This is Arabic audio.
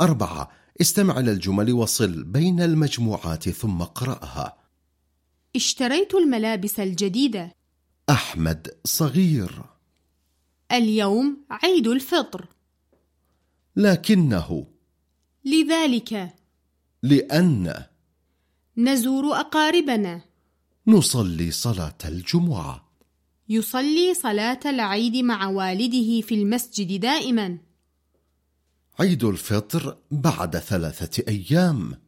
أربعة. استمع إلى الجمل وصل بين المجموعات ثم اقرأها. اشتريت الملابس الجديدة. أحمد صغير. اليوم عيد الفطر. لكنه. لذلك. لأن. نزور أقاربنا. نصلي صلاة الجمعة. يصلي صلاة العيد مع والده في المسجد دائما. عيد الفطر بعد ثلاثة أيام.